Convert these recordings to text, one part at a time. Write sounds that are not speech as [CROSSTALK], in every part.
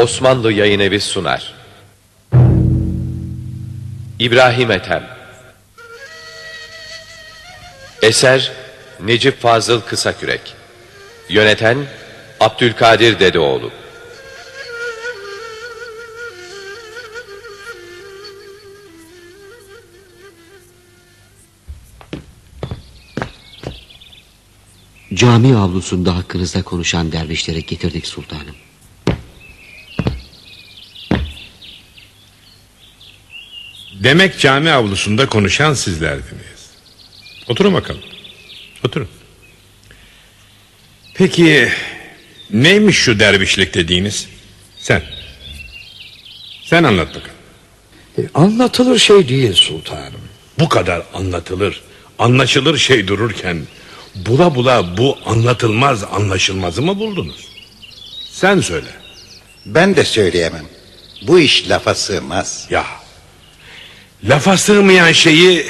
Osmanlı Yayın Evi sunar. İbrahim Ethem Eser Necip Fazıl Kısakürek Yöneten Abdülkadir Dedeoğlu Cami avlusunda hakkınızda konuşan dervişleri getirdik sultanım. Demek cami avlusunda konuşan sizlerdiniz. Oturun bakalım. Oturun. Peki neymiş şu dervişlik dediğiniz? Sen. Sen anlat bakalım. E, anlatılır şey değil sultanım. Bu kadar anlatılır, anlaşılır şey dururken bula bula bu anlatılmaz anlaşılmazı mı buldunuz? Sen söyle. Ben de söyleyemem. Bu iş lafa sığmaz. Ya lafa sığmayan şeyi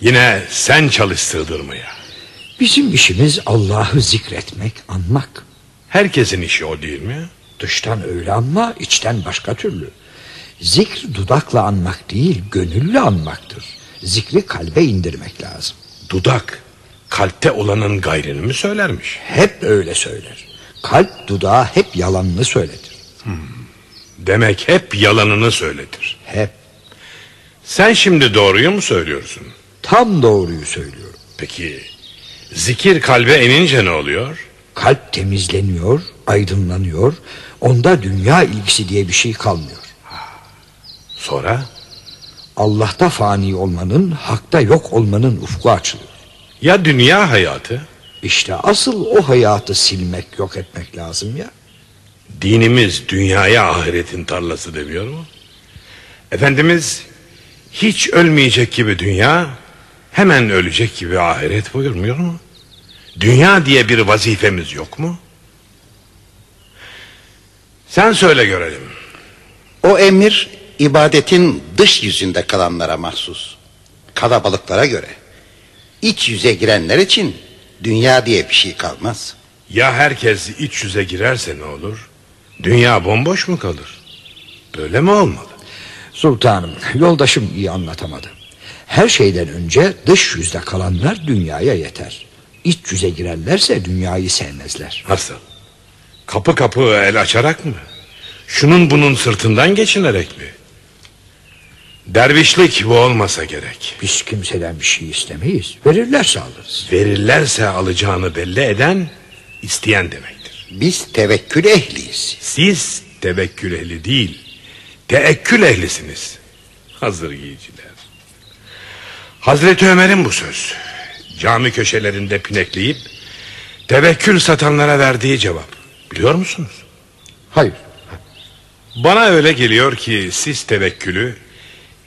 yine sen çalış sığdırmaya. Bizim işimiz Allah'ı zikretmek, anmak. Herkesin işi o değil mi? Dıştan öyle ama içten başka türlü. Zikr dudakla anmak değil, gönülle anmaktır. Zikri kalbe indirmek lazım. Dudak kalpte olanın gayrını mı söylermiş? Hep öyle söyler. Kalp dudağa hep yalanını söyletir. Demek hep yalanını söyletir. Hep. Sen şimdi doğruyu mu söylüyorsun? Tam doğruyu söylüyorum. Peki zikir kalbe inince ne oluyor? Kalp temizleniyor, aydınlanıyor. Onda dünya ilgisi diye bir şey kalmıyor. Sonra? Allah'ta fani olmanın, hakta yok olmanın ufku açılıyor. Ya dünya hayatı? İşte asıl o hayatı silmek, yok etmek lazım ya. Dinimiz dünyaya ahiretin tarlası demiyor mu? Efendimiz hiç ölmeyecek gibi dünya, hemen ölecek gibi ahiret buyurmuyor mu? Dünya diye bir vazifemiz yok mu? Sen söyle görelim. O emir ibadetin dış yüzünde kalanlara mahsus. Kalabalıklara göre. İç yüze girenler için dünya diye bir şey kalmaz. Ya herkes iç yüze girerse ne olur? Dünya bomboş mu kalır? Böyle mi olmalı? Sultanım, yoldaşım iyi anlatamadı. Her şeyden önce dış yüzde kalanlar dünyaya yeter. İç yüze girerlerse dünyayı sevmezler. Nasıl? Kapı kapı el açarak mı? Şunun bunun sırtından geçinerek mi? Dervişlik bu olmasa gerek. Biz kimseden bir şey istemeyiz. Verirlerse alırız. Verirlerse alacağını belli eden isteyen demektir. Biz tevekkül ehliyiz. Siz tevekkül ehli değil, teekkül ehlisiniz. Hazır giyiciler. Hazreti Ömer'in bu söz. Cami köşelerinde pinekleyip tevekkül satanlara verdiği cevap. Biliyor musunuz? Hayır. Bana öyle geliyor ki siz tevekkülü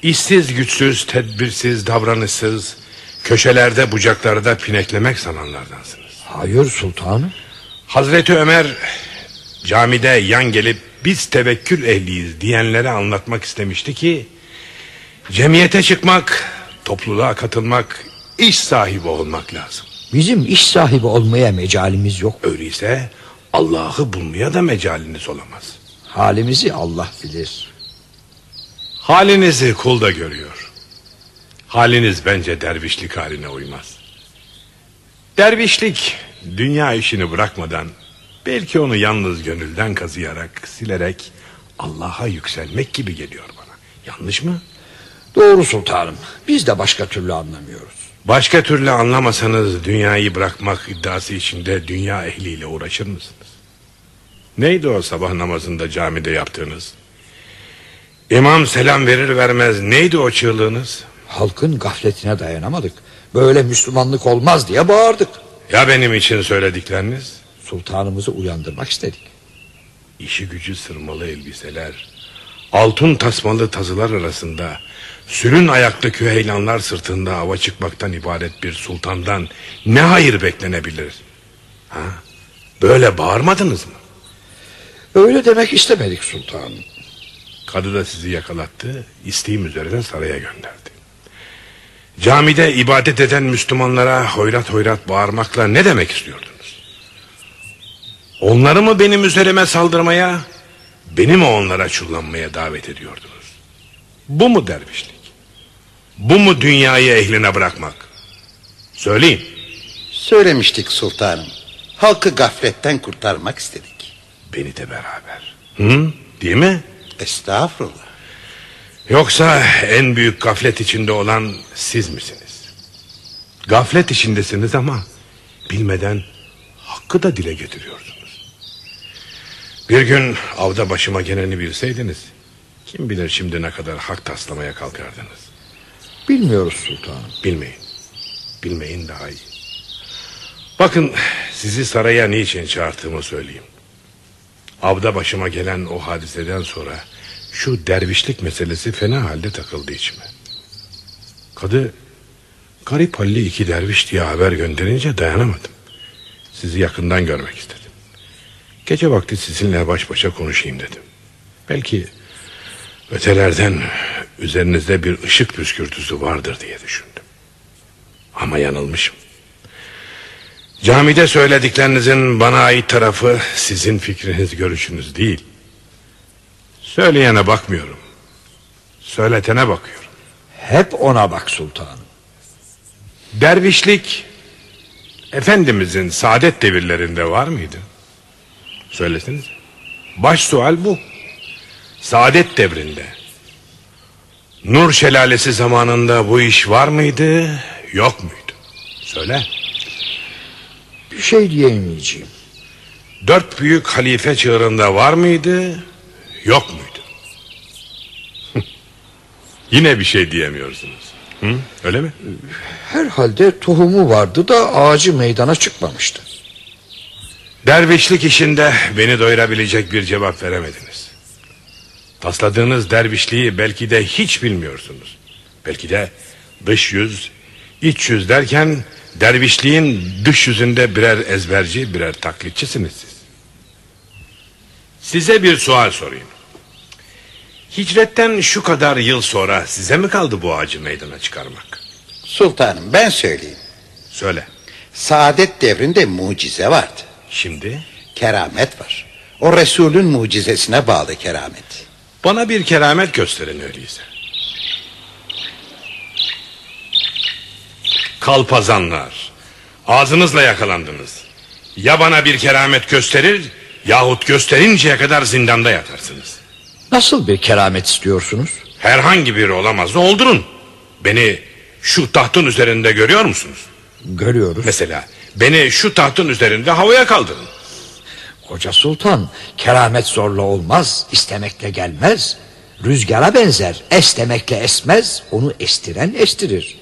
işsiz güçsüz tedbirsiz davranışsız köşelerde bucaklarda pineklemek sananlardansınız. Hayır sultanım. Hazreti Ömer camide yan gelip biz tevekkül ehliyiz diyenlere anlatmak istemişti ki cemiyete çıkmak, topluluğa katılmak, iş sahibi olmak lazım. Bizim iş sahibi olmaya mecalimiz yok. Öyleyse Allah'ı bulmaya da mecaliniz olamaz. Halimizi Allah bilir. Halinizi kul da görüyor. Haliniz bence dervişlik haline uymaz. Dervişlik dünya işini bırakmadan belki onu yalnız gönülden kazıyarak silerek Allah'a yükselmek gibi geliyor bana. Yanlış mı? Doğru sultanım. Biz de başka türlü anlamıyoruz. Başka türlü anlamasanız dünyayı bırakmak iddiası içinde dünya ehliyle uğraşır mısınız? Neydi o sabah namazında camide yaptığınız? İmam selam verir vermez neydi o çığlığınız? Halkın gafletine dayanamadık. Böyle Müslümanlık olmaz diye bağırdık. Ya benim için söyledikleriniz? Sultanımızı uyandırmak istedik. İşi gücü sırmalı elbiseler, altın tasmalı tazılar arasında, sürün ayaklı küheylanlar sırtında hava çıkmaktan ibaret bir sultandan ne hayır beklenebilir? Ha? Böyle bağırmadınız mı? Öyle demek istemedik sultanım. Kadı da sizi yakalattı, isteğim üzerine saraya gönderdi. Camide ibadet eden Müslümanlara hoyrat hoyrat bağırmakla ne demek istiyordunuz? Onları mı benim üzerime saldırmaya, beni mi onlara çullanmaya davet ediyordunuz? Bu mu dervişlik? Bu mu dünyayı ehline bırakmak? Söyleyin. Söylemiştik sultanım. Halkı gafletten kurtarmak istedik. Beni de beraber. Hı? Değil mi? Estağfurullah. Yoksa en büyük gaflet içinde olan siz misiniz? Gaflet içindesiniz ama bilmeden hakkı da dile getiriyorsunuz. Bir gün avda başıma geleni bilseydiniz kim bilir şimdi ne kadar hak taslamaya kalkardınız. Bilmiyoruz sultanım. Bilmeyin. Bilmeyin daha iyi. Bakın sizi saraya niçin çağırttığımı söyleyeyim. Avda başıma gelen o hadiseden sonra şu dervişlik meselesi fena halde takıldı içime. Kadı garip halli iki derviş diye haber gönderince dayanamadım. Sizi yakından görmek istedim. Gece vakti sizinle baş başa konuşayım dedim. Belki ötelerden üzerinizde bir ışık püskürtüsü vardır diye düşündüm. Ama yanılmışım. Camide söylediklerinizin bana ait tarafı sizin fikriniz, görüşünüz değil. Söyleyene bakmıyorum. Söyletene bakıyorum. Hep ona bak sultanım. Dervişlik Efendimizin saadet devirlerinde var mıydı? Söylesiniz. Baş sual bu. Saadet devrinde. Nur şelalesi zamanında bu iş var mıydı, yok muydu? Söyle. Bir şey diyemeyeceğim. Dört büyük halife çığırında var mıydı, yok muydu? [LAUGHS] Yine bir şey diyemiyorsunuz. Hı? Öyle mi? Herhalde tohumu vardı da ağacı meydana çıkmamıştı. Dervişlik işinde beni doyurabilecek bir cevap veremediniz. Tasladığınız dervişliği belki de hiç bilmiyorsunuz. Belki de dış yüz, iç yüz derken dervişliğin dış yüzünde birer ezberci, birer taklitçisiniz siz. Size bir sual sorayım. Hicretten şu kadar yıl sonra size mi kaldı bu ağacı meydana çıkarmak? Sultanım ben söyleyeyim. Söyle. Saadet devrinde mucize vardı. Şimdi Keramet var. O Resulün mucizesine bağlı keramet. bana bir keramet gösterin öyleyse. Kalpazanlar. Ağzınızla yakalandınız. Ya bana bir keramet gösterir yahut gösterinceye kadar zindanda yatarsınız. Nasıl bir keramet istiyorsunuz? Herhangi biri olamaz oldurun. Beni şu tahtın üzerinde görüyor musunuz? Görüyoruz. Mesela beni şu tahtın üzerinde havaya kaldırın. Koca sultan keramet zorla olmaz istemekle gelmez. Rüzgara benzer estemekle esmez onu estiren estirir.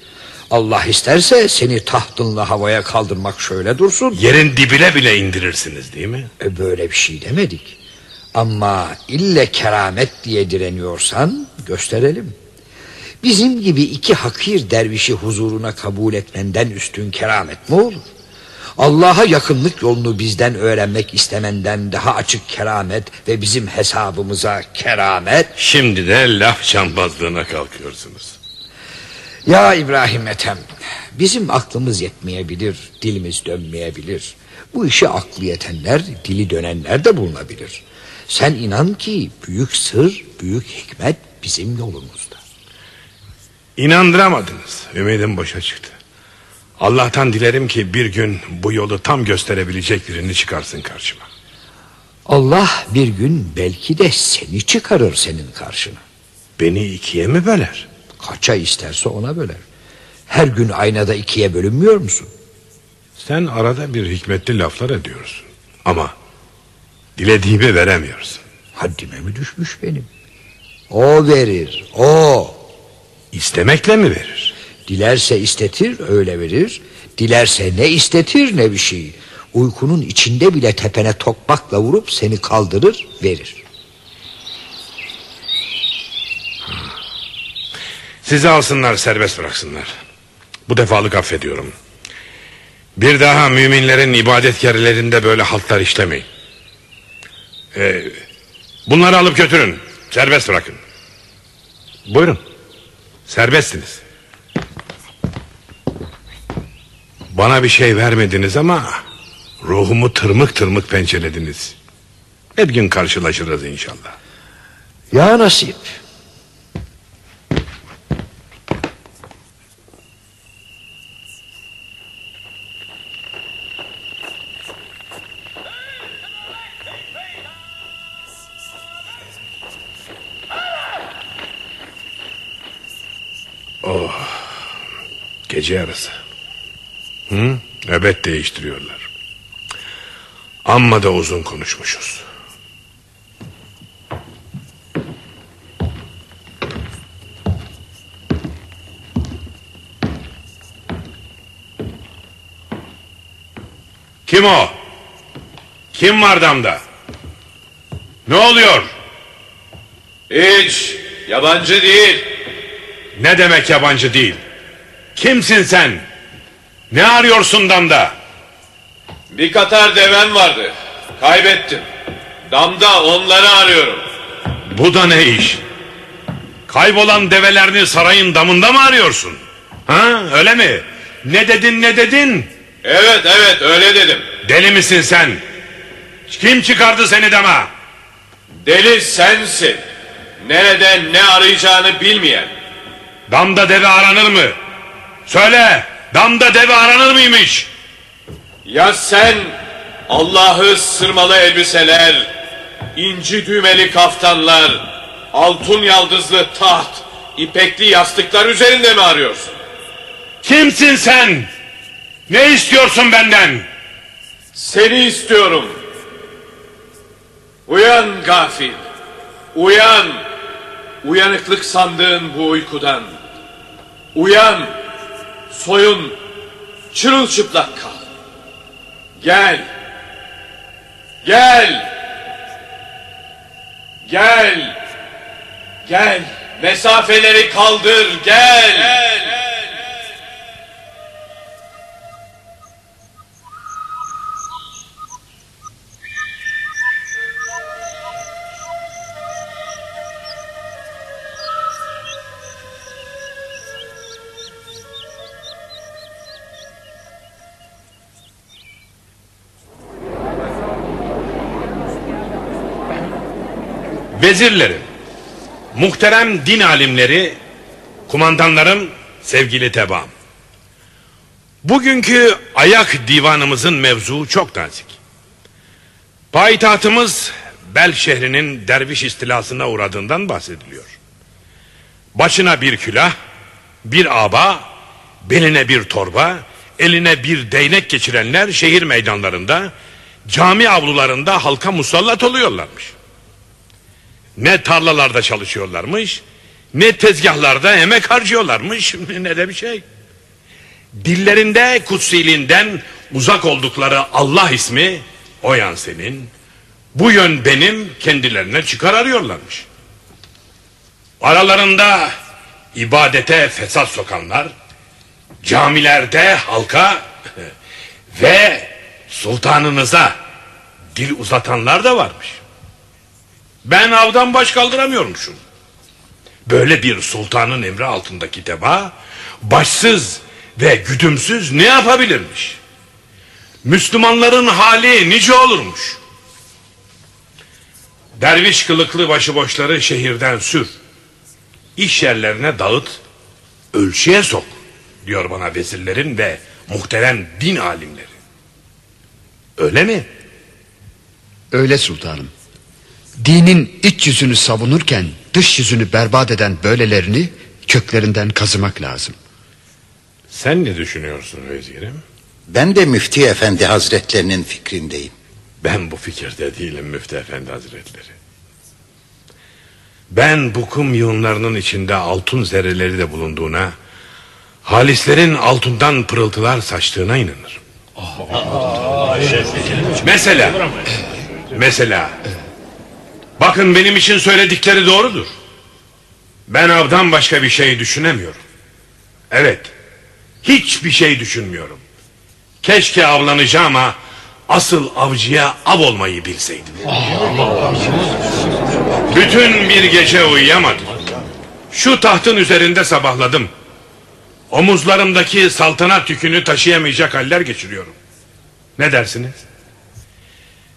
Allah isterse seni tahtınla havaya kaldırmak şöyle dursun. Yerin dibine bile indirirsiniz değil mi? E böyle bir şey demedik. Ama ille keramet diye direniyorsan gösterelim. Bizim gibi iki hakir dervişi huzuruna kabul etmenden üstün keramet mi olur? Allah'a yakınlık yolunu bizden öğrenmek istemenden daha açık keramet ve bizim hesabımıza keramet. Şimdi de laf cambazlığına kalkıyorsunuz. Ya İbrahim Ethem, bizim aklımız yetmeyebilir, dilimiz dönmeyebilir. Bu işi aklı yetenler, dili dönenler de bulunabilir. Sen inan ki büyük sır, büyük hikmet bizim yolumuzda. İnandıramadınız. Ümidim boşa çıktı. Allah'tan dilerim ki bir gün bu yolu tam gösterebilecek birini çıkarsın karşıma. Allah bir gün belki de seni çıkarır senin karşına. Beni ikiye mi böler? Kaça isterse ona böler. Her gün aynada ikiye bölünmüyor musun? Sen arada bir hikmetli laflar ediyorsun. Ama dilediğimi veremiyorsun. Haddime mi düşmüş benim? O verir, o. İstemekle mi verir? Dilerse istetir öyle verir. Dilerse ne istetir ne bir şey. Uykunun içinde bile tepene tokmakla vurup seni kaldırır verir. Sizi alsınlar serbest bıraksınlar. Bu defalık affediyorum. Bir daha müminlerin ibadetkarlarında böyle haltlar işlemeyin. Ee, bunları alıp götürün. Serbest bırakın. Buyurun. Serbestsiniz. Bana bir şey vermediniz ama ruhumu tırmık tırmık pençelediniz. Bir gün karşılaşırız inşallah. Ya nasip. Gece yarısı. Hı? Nöbet değiştiriyorlar. Amma da uzun konuşmuşuz. Kim o? Kim var damda? Ne oluyor? Hiç yabancı değil. Ne demek yabancı değil? Kimsin sen? Ne arıyorsun damda? Bir katar devem vardı. Kaybettim. Damda onları arıyorum. Bu da ne iş? Kaybolan develerini sarayın damında mı arıyorsun? Ha öyle mi? Ne dedin ne dedin? Evet evet öyle dedim. Deli misin sen? Kim çıkardı seni dama? Deli sensin. Nerede ne arayacağını bilmeyen. Damda deve aranır mı? Söyle damda deve aranır mıymış? Ya sen Allah'ı sırmalı elbiseler, inci düğmeli kaftanlar, altın yaldızlı taht, ipekli yastıklar üzerinde mi arıyorsun? Kimsin sen? Ne istiyorsun benden? Seni istiyorum. Uyan gafil. Uyan. Uyanıklık sandığın bu uykudan. Uyan. Soyun. Çırılçıplak kal. Gel. Gel. Gel. Gel. Mesafeleri kaldır. Gel. Vezirlerim, muhterem din alimleri, kumandanlarım, sevgili tebaam. Bugünkü ayak divanımızın mevzuu çok nazik. Payitahtımız Bel şehrinin derviş istilasına uğradığından bahsediliyor. Başına bir külah, bir aba, beline bir torba, eline bir değnek geçirenler şehir meydanlarında, cami avlularında halka musallat oluyorlarmış. Ne tarlalarda çalışıyorlarmış, ne tezgahlarda emek harcıyorlarmış, [LAUGHS] ne de bir şey. Dillerinde kutsiliğinden uzak oldukları Allah ismi, o yan senin, bu yön benim kendilerine çıkar arıyorlarmış. Aralarında ibadete fesat sokanlar, camilerde halka [LAUGHS] ve sultanınıza dil uzatanlar da varmış. Ben avdan baş kaldıramıyormuşum. Böyle bir sultanın emri altındaki teba başsız ve güdümsüz ne yapabilirmiş? Müslümanların hali nice olurmuş. Derviş kılıklı başıboşları şehirden sür. İş yerlerine dağıt, ölçüye sok diyor bana vezirlerin ve muhterem din alimleri. Öyle mi? Öyle sultanım. Dinin iç yüzünü savunurken dış yüzünü berbat eden böylelerini köklerinden kazımak lazım. Sen ne düşünüyorsun vezirim? Ben de müfti efendi hazretlerinin fikrindeyim. Ben bu fikirde değilim müftü efendi hazretleri. Ben bu kum yığınlarının içinde altın zerreleri de bulunduğuna... ...halislerin altından pırıltılar saçtığına inanırım. Mesela... Mesela... Bakın benim için söyledikleri doğrudur. Ben avdan başka bir şey düşünemiyorum. Evet. Hiçbir şey düşünmüyorum. Keşke avlanacağım ama asıl avcıya av olmayı bilseydim. Bütün bir gece uyuyamadım. Şu tahtın üzerinde sabahladım. Omuzlarımdaki saltanat yükünü taşıyamayacak haller geçiriyorum. Ne dersiniz?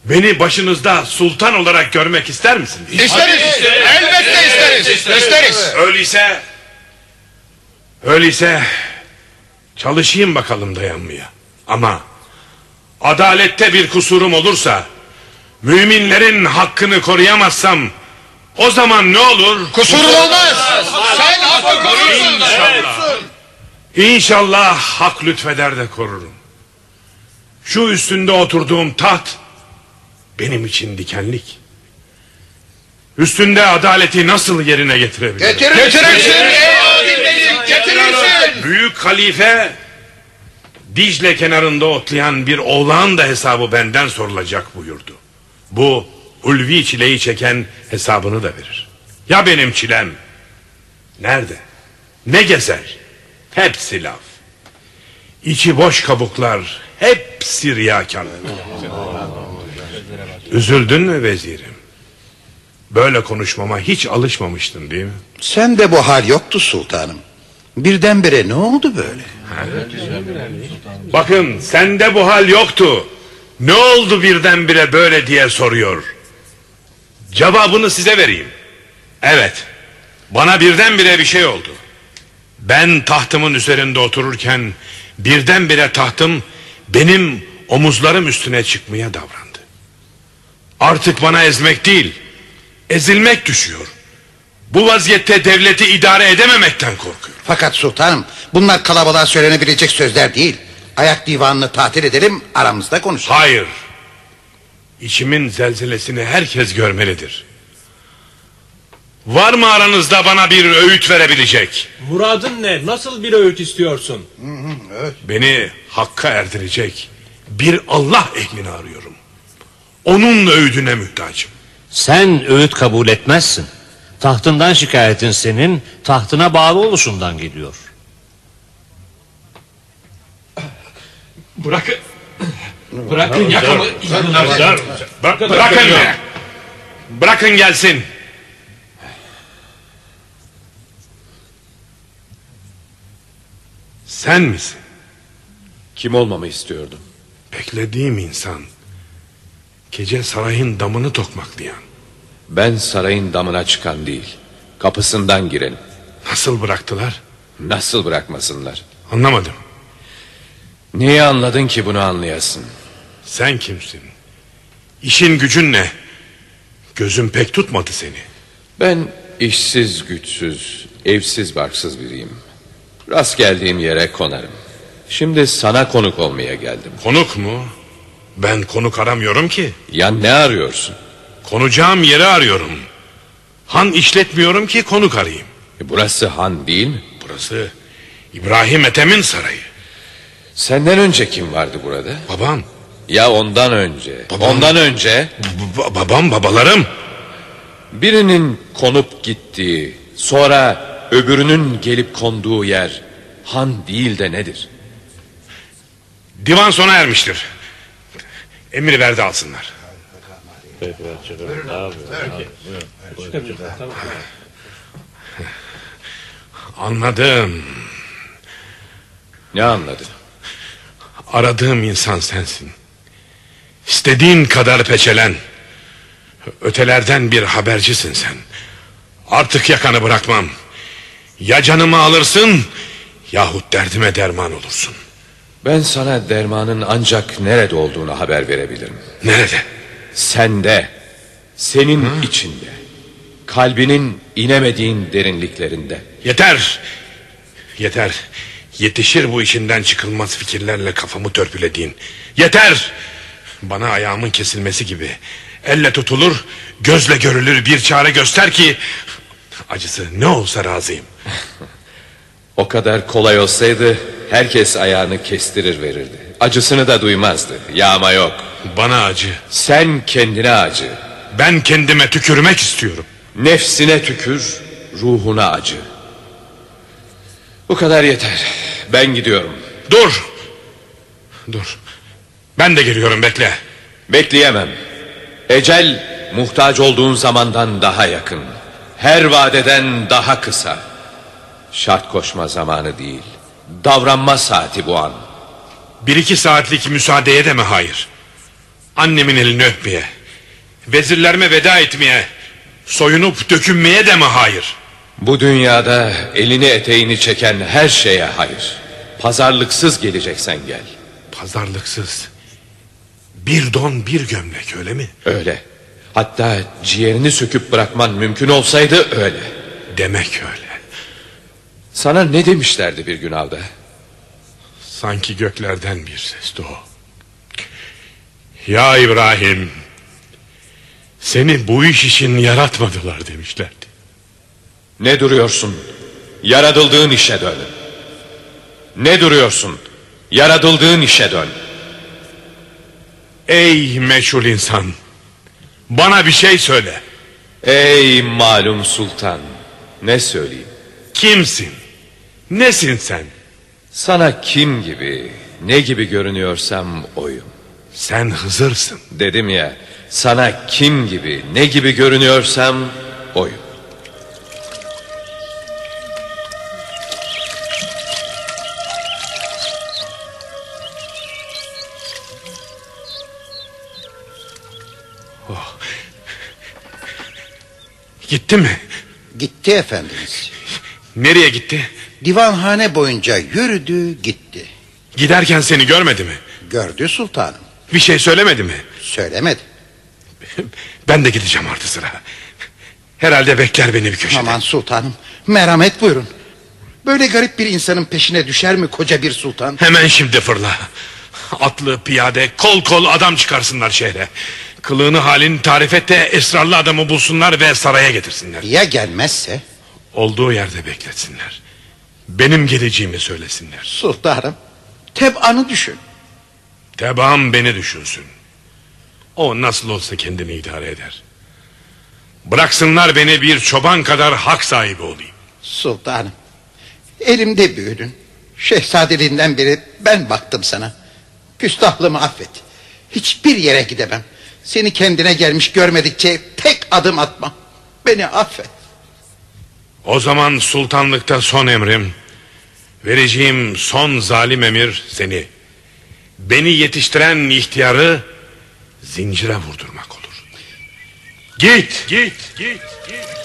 Beni başınızda sultan olarak görmek ister misiniz? İsteriz. Elbette isteriz. İsteriz. Öyleyse... Öyleyse... Çalışayım bakalım dayanmaya. Ama... Adalette bir kusurum olursa... Müminlerin hakkını koruyamazsam... O zaman ne olur? Kusurun olmaz. Sen hakkı korursun. İnşallah. İnşallah hak lütfeder de korurum. Şu üstünde oturduğum taht benim için dikenlik. Üstünde adaleti nasıl yerine getirebilirim? Getirirsin. Ey adil benim. Getirirsin. Büyük halife Dicle kenarında otlayan bir oğlan da hesabı benden sorulacak buyurdu. Bu ulvi çileyi çeken hesabını da verir. Ya benim çilem? Nerede? Ne gezer? Hepsi laf. İçi boş kabuklar hepsi riyakar. Üzüldün mü vezirim? Böyle konuşmama hiç alışmamıştın değil mi? Sen de bu hal yoktu sultanım. Birdenbire ne oldu böyle? Bakın sende bu hal yoktu. Ne oldu birdenbire böyle diye soruyor. Cevabını size vereyim. Evet. Bana birdenbire bir şey oldu. Ben tahtımın üzerinde otururken birdenbire tahtım benim omuzlarım üstüne çıkmaya davrandı. Artık bana ezmek değil, ezilmek düşüyor. Bu vaziyette devleti idare edememekten korkuyorum. Fakat sultanım bunlar kalabalığa söylenebilecek sözler değil. Ayak divanını tatil edelim aramızda konuşalım. Hayır. İçimin zelzelesini herkes görmelidir. Var mı aranızda bana bir öğüt verebilecek? Muradın ne? Nasıl bir öğüt istiyorsun? Beni hakka erdirecek bir Allah ehlini arıyorum. Onun öğüdüne muhtacım. Sen öğüt kabul etmezsin. Tahtından şikayetin senin tahtına bağlı oluşundan geliyor. Bırakın. Bırakın yakamı. Bırakın be. Bırakın gelsin. Sen misin? Kim olmamı istiyordun? Beklediğim insan. Gece sarayın damını tokmaklayan. Ben sarayın damına çıkan değil. Kapısından girelim. Nasıl bıraktılar? Nasıl bırakmasınlar? Anlamadım. Niye anladın ki bunu anlayasın? Sen kimsin? İşin gücün ne? Gözüm pek tutmadı seni. Ben işsiz, güçsüz, evsiz, barksız biriyim. Rast geldiğim yere konarım. Şimdi sana konuk olmaya geldim. Konuk mu? Ben konuk aramıyorum ki. Ya ne arıyorsun? Konacağım yeri arıyorum. Han işletmiyorum ki konuk arayayım. E, burası han değil mi? Burası İbrahim Ethem'in sarayı. Senden önce kim vardı burada? Babam, Ya ondan önce? Babam. Ondan önce b- babam, babalarım. birinin konup gittiği, sonra öbürünün gelip konduğu yer han değil de nedir? Divan sona ermiştir. Emir verdi alsınlar. Anladım. Ne anladın? Aradığım insan sensin. İstediğin kadar peçelen. Ötelerden bir habercisin sen. Artık yakanı bırakmam. Ya canımı alırsın yahut derdime derman olursun. Ben sana dermanın ancak nerede olduğunu haber verebilirim. Nerede? Sende, senin içinde, kalbinin inemediğin derinliklerinde. Yeter. Yeter. Yetişir bu işinden çıkılmaz fikirlerle kafamı törpülediğin. Yeter. Bana ayağımın kesilmesi gibi. Elle tutulur, gözle görülür bir çare göster ki... Acısı ne olsa razıyım. [LAUGHS] O kadar kolay olsaydı herkes ayağını kestirir verirdi. Acısını da duymazdı. Yağma yok. Bana acı. Sen kendine acı. Ben kendime tükürmek istiyorum. Nefsine tükür, ruhuna acı. Bu kadar yeter. Ben gidiyorum. Dur. Dur. Ben de geliyorum bekle. Bekleyemem. Ecel muhtaç olduğun zamandan daha yakın. Her vadeden daha kısa. Şart koşma zamanı değil. Davranma saati bu an. Bir iki saatlik müsaadeye de mi hayır? Annemin elini öpmeye, vezirlerime veda etmeye, soyunup dökünmeye de mi hayır? Bu dünyada elini eteğini çeken her şeye hayır. Pazarlıksız geleceksen gel. Pazarlıksız. Bir don bir gömlek öyle mi? Öyle. Hatta ciğerini söküp bırakman mümkün olsaydı öyle. Demek öyle. Sana ne demişlerdi bir gün avda? Sanki göklerden bir sesti o. Ya İbrahim, seni bu iş için yaratmadılar demişlerdi. Ne duruyorsun? Yaratıldığın işe dön. Ne duruyorsun? Yaratıldığın işe dön. Ey meşhur insan, bana bir şey söyle. Ey malum sultan, ne söyleyeyim? Kimsin? Nesin sen? Sana kim gibi, ne gibi görünüyorsam oyum. Sen Hızır'sın. Dedim ya, sana kim gibi, ne gibi görünüyorsam oyum. Gitti mi? Gitti efendimiz. Nereye gitti? Divanhane boyunca yürüdü gitti. Giderken seni görmedi mi? Gördü sultanım. Bir şey söylemedi mi? Söylemedi. [LAUGHS] Ben de gideceğim artı sıra. Herhalde bekler beni bir köşede. Aman sultanım merhamet buyurun. Böyle garip bir insanın peşine düşer mi koca bir sultan? Hemen şimdi fırla. Atlı, piyade, kol kol adam çıkarsınlar şehre. Kılığını halini tarif et de esrarlı adamı bulsunlar ve saraya getirsinler. Ya gelmezse? Olduğu yerde bekletsinler. Benim geleceğimi söylesinler. Sultanım tebanı düşün. Tebaam beni düşünsün. O nasıl olsa kendini idare eder. Bıraksınlar beni bir çoban kadar hak sahibi olayım. Sultanım elimde büyüdün. Şehzadeliğinden beri ben baktım sana. Küstahlığımı affet. Hiçbir yere gidemem. Seni kendine gelmiş görmedikçe tek adım atmam. Beni affet. O zaman sultanlıkta son emrim, vereceğim son zalim emir seni. Beni yetiştiren ihtiyarı zincire vurdurmak olur. Git, git, git, git.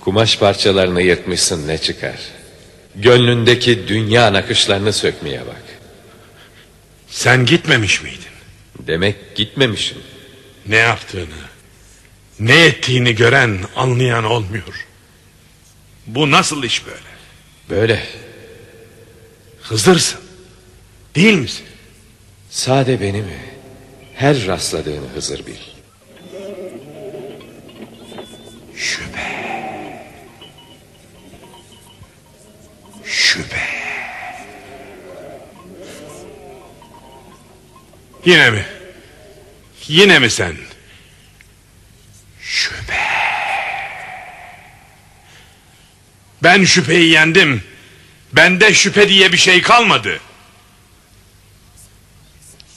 Kumaş parçalarını yırtmışsın ne çıkar? Gönlündeki dünya nakışlarını sökmeye bak. Sen gitmemiş miydin? Demek gitmemişim. Ne yaptığını, ne ettiğini gören, anlayan olmuyor. Bu nasıl iş böyle? Böyle. Hızırsın. Değil misin? Sade beni mi? Her rastladığını Hızır bil. Şüphe. Şüphe. Yine mi? Yine mi sen? Şüphe. Ben şüpheyi yendim. Bende şüphe diye bir şey kalmadı.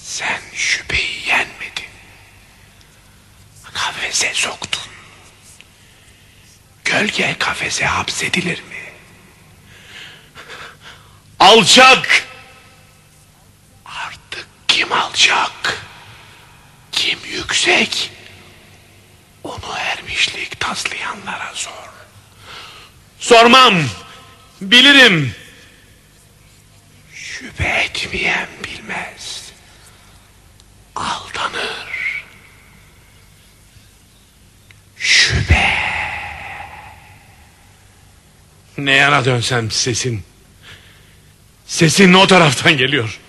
Sen şüpheyi yenmedin. Kafese soktun. Gölge kafese hapsedilir mi? Alçak! Kim alçak? Kim yüksek? Onu ermişlik taslayanlara sor. Sormam. Bilirim. Şüphe etmeyen bilmez. Aldanır. Şüphe. Ne yana dönsem sesin. Sesin o taraftan geliyor.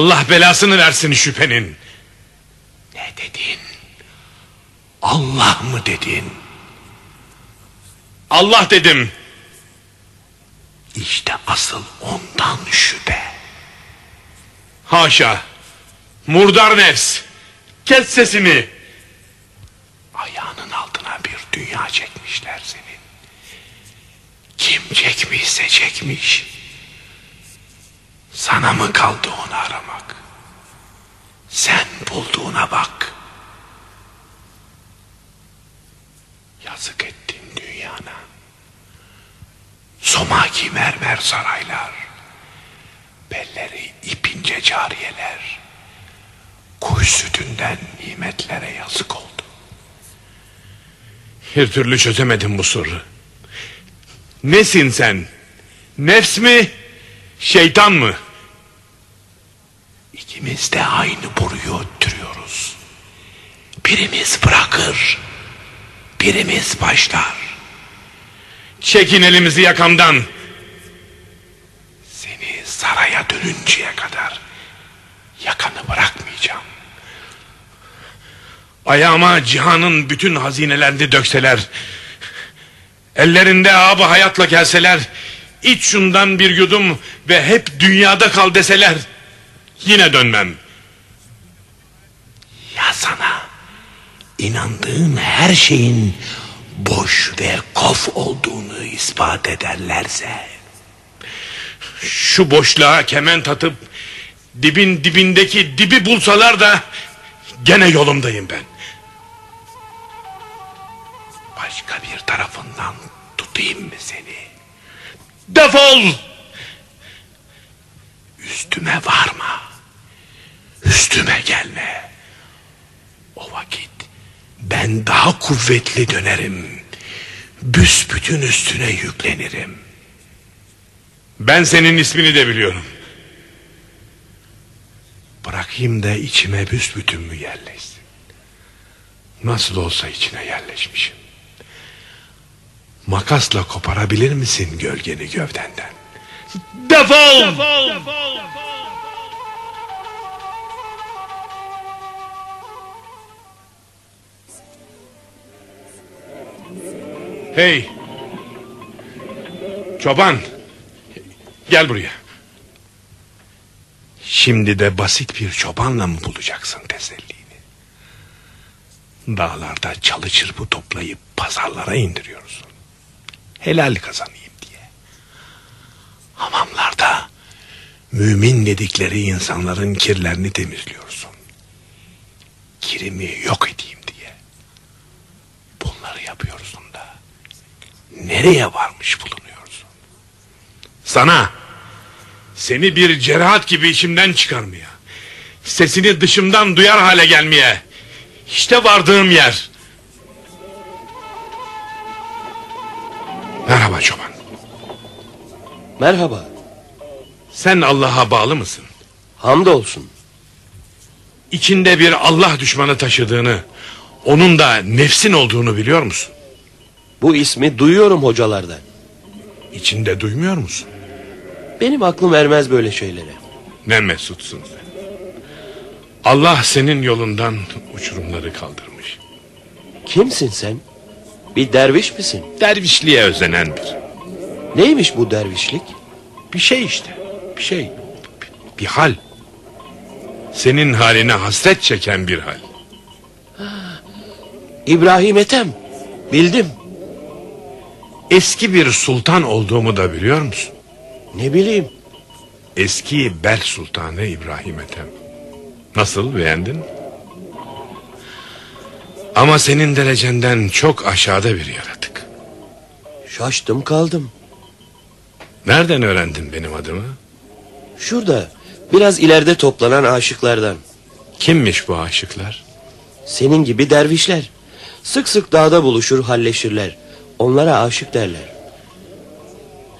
Allah belasını versin şüphenin. Ne dedin? Allah mı dedin? Allah dedim. İşte asıl ondan şüphe. Haşa. Murdar nefs. Kes sesini. Ayağının altına bir dünya çekmiş. işler senin. Kim çekmişse çekmiş. Sana mı kaldı onu aramak? Sen bulduğuna bak. Yazık ettin dünyana. Somaki mermer saraylar. Belleri ipince cariyeler. Kuş sütünden nimetlere yazık oldu. Bir türlü çözemedim bu sırrı. Nesin sen? Nefs mi? Şeytan mı? İkimiz de aynı boruyu öttürüyoruz. Birimiz bırakır, birimiz başlar. Çekin elimizi yakamdan. Seni saraya dönünceye kadar yakanı bırakmayacağım. Ayağıma cihanın bütün hazinelerini dökseler... ...ellerinde abı hayatla gelseler... ...iç şundan bir yudum ve hep dünyada kal deseler... ...yine dönmem. Ya sana inandığın her şeyin boş ve kof olduğunu ispat ederlerse... ...şu boşluğa kemen tatıp... ...dibin dibindeki dibi bulsalar da... ...gene yolumdayım ben. Başka bir tarafından tutayım mı seni? Defol! Üstüme varma. Üstüme gelme. O vakit ben daha kuvvetli dönerim. Büsbütün üstüne yüklenirim. Ben senin ismini de biliyorum. Bırakayım da içime büsbütün mü yerleşsin? Nasıl olsa içine yerleşmişim. Makasla koparabilir misin gölgeni gövdenden? Defol! Defol! Hey! Çoban! Gel buraya. Şimdi de basit bir çobanla mı bulacaksın tesellini? Dağlarda çalı çırpı toplayıp pazarlara indiriyorsun. Helal kazanayım diye. Hamamlarda mümin dedikleri insanların kirlerini temizliyorsun. Kirimi yok edeyim. Bunları yapıyorsun da nereye varmış bulunuyorsun? Sana seni bir cerahat gibi içimden çıkarmaya, sesini dışımdan duyar hale gelmeye, işte vardığım yer. Merhaba çoban. Merhaba. Sen Allah'a bağlı mısın? Hamdolsun. İçinde bir Allah düşmanı taşıdığını, onun da nefsin olduğunu biliyor musun? Bu ismi duyuyorum hocalardan. İçinde duymuyor musun? Benim aklım ermez böyle şeylere. Ne mesutsun sen. Allah senin yolundan uçurumları kaldırmış. Kimsin sen? Bir derviş misin? Dervişliğe özenen bir. Neymiş bu dervişlik? Bir şey işte. Bir şey. Bir, bir hal. Senin haline hasret çeken bir hal. İbrahim Ethem. Bildim. Eski bir sultan olduğumu da biliyor musun? Ne bileyim. Eski Bel Sultanı İbrahim Ethem. Nasıl beğendin? Ama senin derecenden çok aşağıda bir yaratık. Şaştım kaldım. Nereden öğrendin benim adımı? Şurada biraz ileride toplanan aşıklardan. Kimmiş bu aşıklar? Senin gibi dervişler. Sık sık dağda buluşur halleşirler. Onlara aşık derler.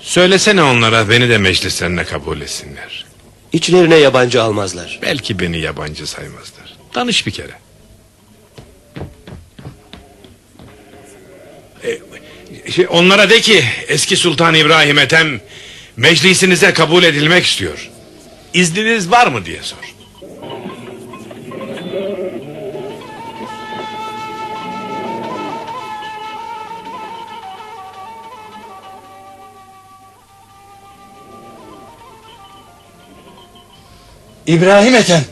Söylesene onlara beni de meclislerine kabul etsinler. İçlerine yabancı almazlar. Belki beni yabancı saymazlar. Tanış bir kere. E, şey, onlara de ki eski Sultan İbrahim Ethem meclisinize kabul edilmek istiyor. İzniniz var mı diye sor. İbrahim Ethem.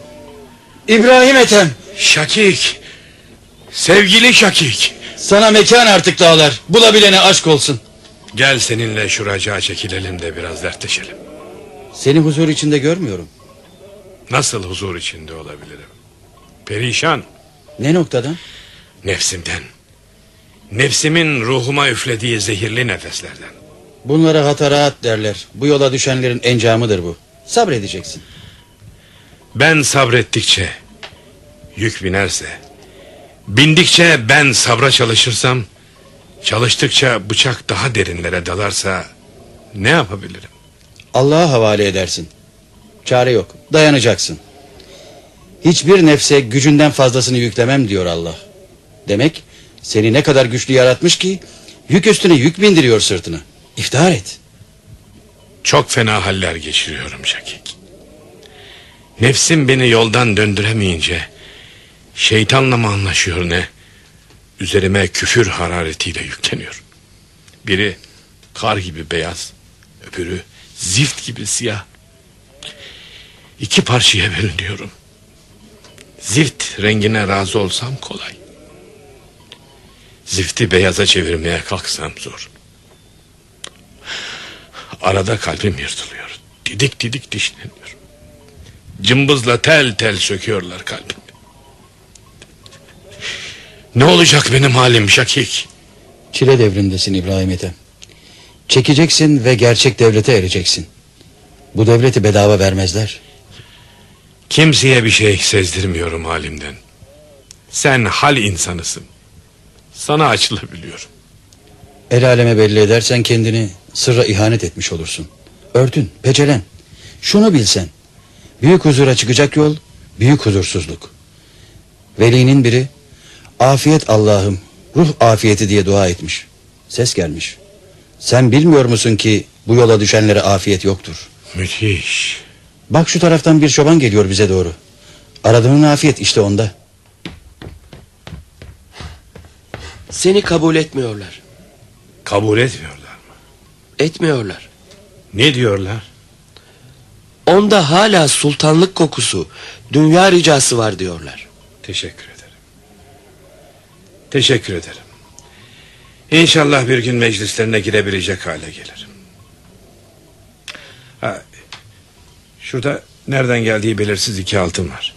İbrahim Ethem. Şakik. Sevgili Şakik. Sana mekan artık dağlar. Bulabilene aşk olsun. Gel seninle şuracağa çekilelim de biraz dertleşelim. Seni huzur içinde görmüyorum. Nasıl huzur içinde olabilirim? Perişan. Ne noktadan? Nefsimden. Nefsimin ruhuma üflediği zehirli nefeslerden. Bunlara hatarat derler. Bu yola düşenlerin encamıdır bu. Sabredeceksin. Ben sabrettikçe yük binerse, bindikçe ben sabra çalışırsam, çalıştıkça bıçak daha derinlere dalarsa ne yapabilirim? Allah'a havale edersin. Çare yok. Dayanacaksın. Hiçbir nefse gücünden fazlasını yüklemem diyor Allah. Demek seni ne kadar güçlü yaratmış ki yük üstüne yük bindiriyor sırtına. İftihar et. Çok fena haller geçiriyorum Şakik. Nefsim beni yoldan döndüremeyince şeytanla mı anlaşıyor ne? Üzerime küfür hararetiyle yükleniyor. Biri kar gibi beyaz, öbürü zift gibi siyah. İki parçaya bölünüyorum. Zift rengine razı olsam kolay. Zifti beyaza çevirmeye kalksam zor. Arada kalbim yırtılıyor. Didik didik dişleniyor. Cımbızla tel tel söküyorlar kalbimi. Ne olacak benim halim Şakik? Çile devrindesin İbrahim Ethem. Çekeceksin ve gerçek devlete ereceksin. Bu devleti bedava vermezler. Kimseye bir şey sezdirmiyorum halimden. Sen hal insanısın. Sana açılabiliyorum. El aleme belli edersen kendini sırra ihanet etmiş olursun. Örtün, pecelen. Şunu bilsen. Büyük huzura çıkacak yol, büyük huzursuzluk. Velinin biri, afiyet Allah'ım, ruh afiyeti diye dua etmiş. Ses gelmiş. Sen bilmiyor musun ki bu yola düşenlere afiyet yoktur. Müthiş. Bak şu taraftan bir çoban geliyor bize doğru. Aradığın afiyet işte onda. Seni kabul etmiyorlar. Kabul etmiyorlar mı? Etmiyorlar. Ne diyorlar? Onda hala sultanlık kokusu, dünya ricası var diyorlar. Teşekkür ederim. Teşekkür ederim. İnşallah bir gün meclislerine girebilecek hale gelirim. Ha, şurada nereden geldiği belirsiz iki altın var.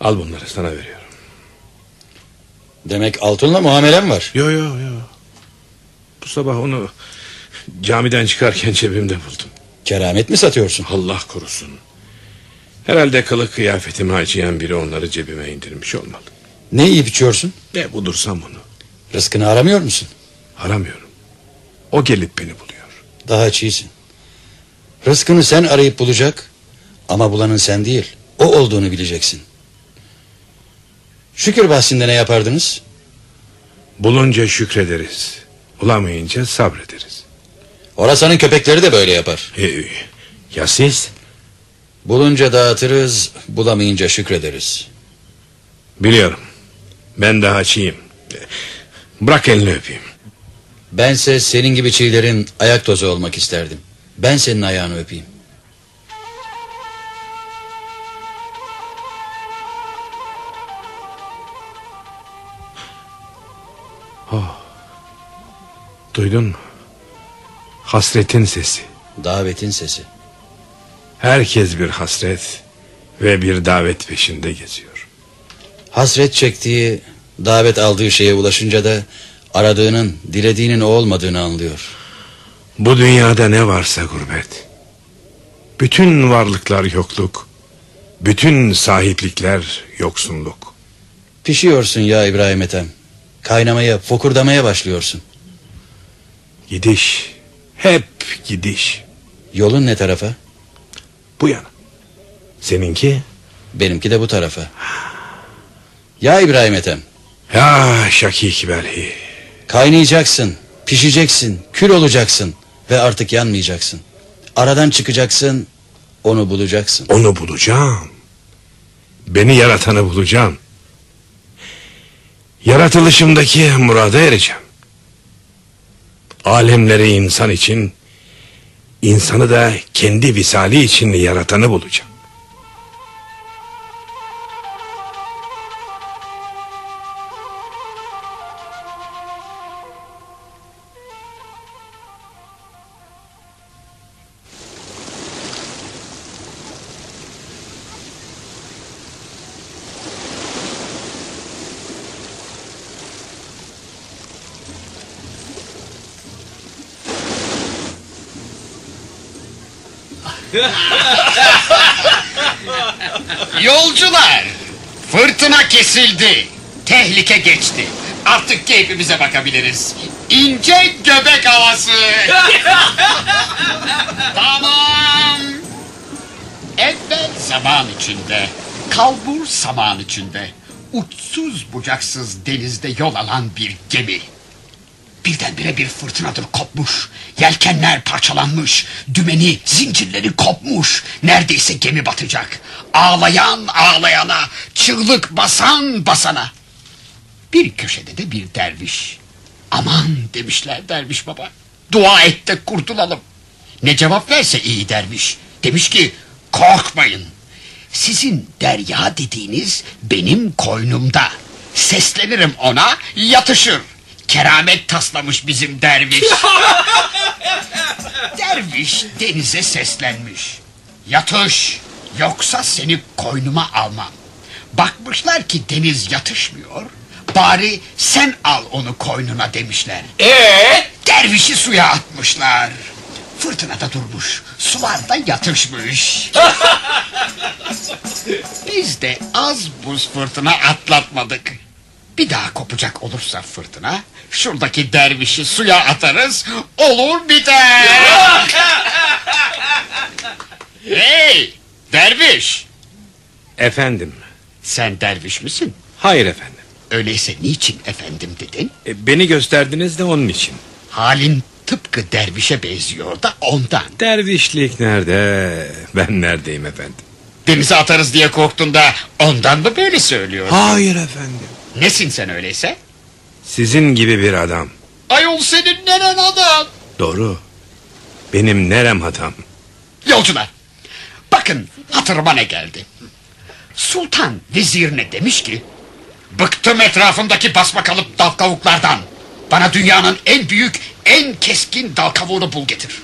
Al bunları sana veriyorum. Demek altınla muamelem var. Yo yo yo. Bu sabah onu camiden çıkarken cebimde buldum. Keramet mi satıyorsun? Allah korusun. Herhalde kılık kıyafetimi acıyan biri onları cebime indirmiş olmalı. Ne yiyip içiyorsun? Ne bulursam onu. Rızkını aramıyor musun? Aramıyorum. O gelip beni buluyor. Daha çiğsin. Rızkını sen arayıp bulacak ama bulanın sen değil. O olduğunu bileceksin. Şükür bahsinde ne yapardınız? Bulunca şükrederiz. Bulamayınca sabrederiz. Orasanın köpekleri de böyle yapar. Ee, ya siz? Bulunca dağıtırız, bulamayınca şükrederiz. Biliyorum. Ben daha çiğim. Bırak elini öpeyim. Bense senin gibi çiğlerin ayak tozu olmak isterdim. Ben senin ayağını öpeyim. Oh. Duydun mu? Hasretin sesi. Davetin sesi. Herkes bir hasret ve bir davet peşinde geziyor. Hasret çektiği, davet aldığı şeye ulaşınca da aradığının, dilediğinin o olmadığını anlıyor. Bu dünyada ne varsa gurbet. Bütün varlıklar yokluk. Bütün sahiplikler yoksunluk. Pişiyorsun ya İbrahim Ethem. Kaynamaya, fokurdamaya başlıyorsun. Gidiş. Hep gidiş. Yolun ne tarafa? Bu yana. Seninki? Benimki de bu tarafa. Ya İbrahim Ethem. Ya Şakik Belhi. Kaynayacaksın, pişeceksin, kül olacaksın ve artık yanmayacaksın. Aradan çıkacaksın, onu bulacaksın. Onu bulacağım. Beni yaratanı bulacağım. Yaratılışımdaki murada ereceğim. Alemleri insan için, insanı da kendi visali için yaratanı bulacağım. Yolcular, fırtına kesildi. Tehlike geçti. Artık keyfimize bakabiliriz. İnce göbek havası. [LAUGHS] tamam. Evvel zaman içinde, kalbur saman içinde, uçsuz bucaksız denizde yol alan bir gemi. Birdenbire bir fırtınadır kopmuş. Yelkenler parçalanmış. Dümeni, zincirleri kopmuş. Neredeyse gemi batacak. Ağlayan ağlayana, çığlık basan basana. Bir köşede de bir derviş. Aman demişler derviş baba. Dua et de kurtulalım. Ne cevap verse iyi derviş. Demiş ki korkmayın. Sizin derya dediğiniz benim koynumda. Seslenirim ona yatışır. Keramet taslamış bizim derviş. [LAUGHS] derviş denize seslenmiş. Yatış yoksa seni koynuma almam. Bakmışlar ki deniz yatışmıyor. Bari sen al onu koynuna demişler. Ee? Dervişi suya atmışlar. Fırtınada durmuş. Sularda yatışmış. [LAUGHS] Biz de az buz fırtına atlatmadık. Bir daha kopacak olursa fırtına şuradaki dervişi suya atarız olur biter. [LAUGHS] hey derviş Efendim. sen derviş misin? Hayır efendim. Öyleyse niçin efendim dedin? E, beni gösterdiniz de onun için. Halin tıpkı dervişe benziyor da ondan. Dervişlik nerede? Ben neredeyim efendim? Denize atarız diye korktun da ondan mı böyle söylüyorsun? Hayır efendim. Nesin sen öyleyse? Sizin gibi bir adam. Ayol senin neren adam? Doğru. Benim nerem hatam. Yolcular bakın hatırıma ne geldi. Sultan vezirine demiş ki bıktım etrafımdaki basmakalıp dal kavuklardan. Bana dünyanın en büyük en keskin dal kavuğunu bul getir.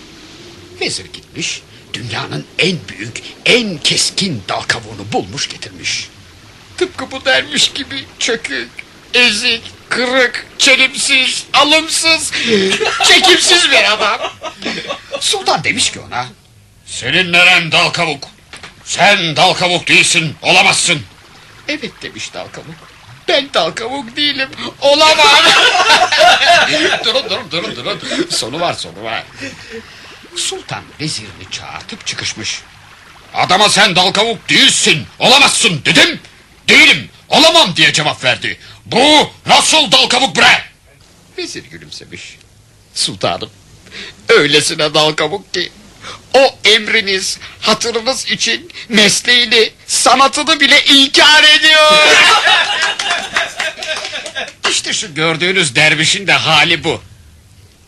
Vezir gitmiş dünyanın en büyük en keskin dal kavuğunu bulmuş getirmiş. Tıpkı bu dermiş gibi çökük, ezik, kırık, çelimsiz, alımsız, [LAUGHS] çekimsiz bir adam. Sultan demiş ki ona senin neren dal kavuk? Sen dal kavuk değilsin, olamazsın. Evet demiş dal kavuk. Ben dal kavuk değilim, olamam. [LAUGHS] durun durun durun durun. Sonu var sonu var. Sultan vezirini çağırtıp çıkışmış. Adama sen dal kavuk değilsin, olamazsın dedim. Değilim, olamam diye cevap verdi. Bu nasıl dal kavuk bre? Vezir gülümsemiş. Sultanım, öylesine dal kabuk ki o emriniz, hatırınız için mesleğini, sanatını bile inkar ediyor. [LAUGHS] işte şu gördüğünüz dervişin de hali bu.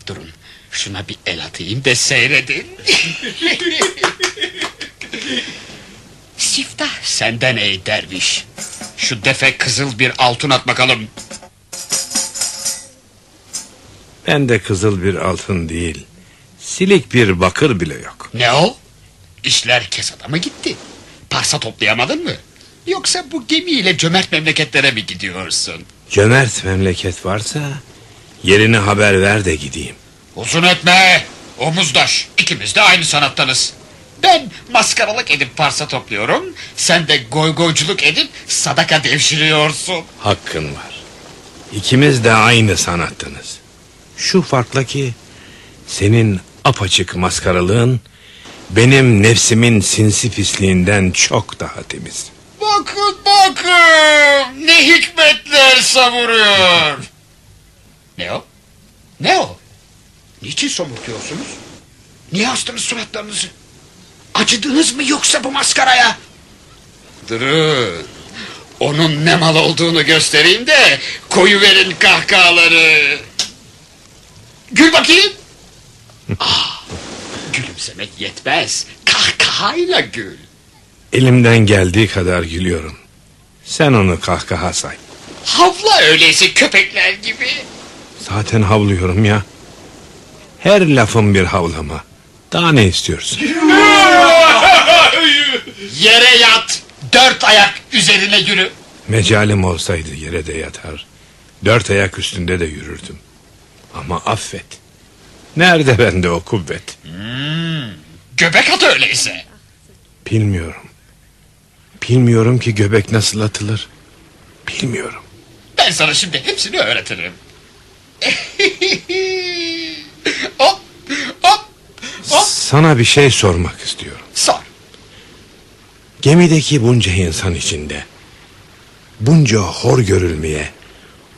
Durun, şuna bir el atayım da seyredin. [LAUGHS] Siftah senden ey derviş. Şu defe kızıl bir altın at bakalım. Ben de kızıl bir altın değil. Silik bir bakır bile yok. Ne o? İşler kesada mı gitti? Parsa toplayamadın mı? Yoksa bu gemiyle cömert memleketlere mi gidiyorsun? Cömert memleket varsa yerini haber ver de gideyim. Uzun etme. Omuzdaş. İkimiz de aynı sanattanız. Ben maskaralık edip parsa topluyorum. Sen de goygoyculuk edip sadaka devşiriyorsun. Hakkın var. İkimiz de aynı sanattanız. Şu farkla ki senin apaçık maskaralığın benim nefsimin sinsi pisliğinden çok daha temiz. Bakın bakın. Ne hikmetler savuruyor. Ne o? Ne o? Niçin somurtuyorsunuz? Niye astınız suratlarınızı? Acıdınız mı yoksa bu maskaraya? Durun. Onun ne mal olduğunu göstereyim de koyu verin kahkahaları. Gül bakayım. [LAUGHS] ah, gülümsemek yetmez. Kahkahayla gül. Elimden geldiği kadar gülüyorum. Sen onu kahkaha say. Havla öyleyse köpekler gibi. Zaten havlıyorum ya. Her lafın bir havlama. Daha ne istiyorsun? [LAUGHS] Yere yat. Dört ayak üzerine yürü. Mecalim olsaydı yere de yatar. Dört ayak üstünde de yürürdüm. Ama affet. Nerede bende o kuvvet? Hmm, göbek at öyleyse. Bilmiyorum. Bilmiyorum ki göbek nasıl atılır. Bilmiyorum. Ben sana şimdi hepsini öğretirim. [LAUGHS] hop hop. Sana bir şey sormak istiyorum. Sor. Gemideki bunca insan içinde bunca hor görülmeye,